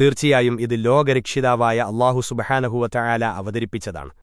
തീർച്ചയായും ഇത് ലോകരക്ഷിതാവായ അള്ളാഹു സുബഹാനഹുവ അവതരിപ്പിച്ചതാണ്.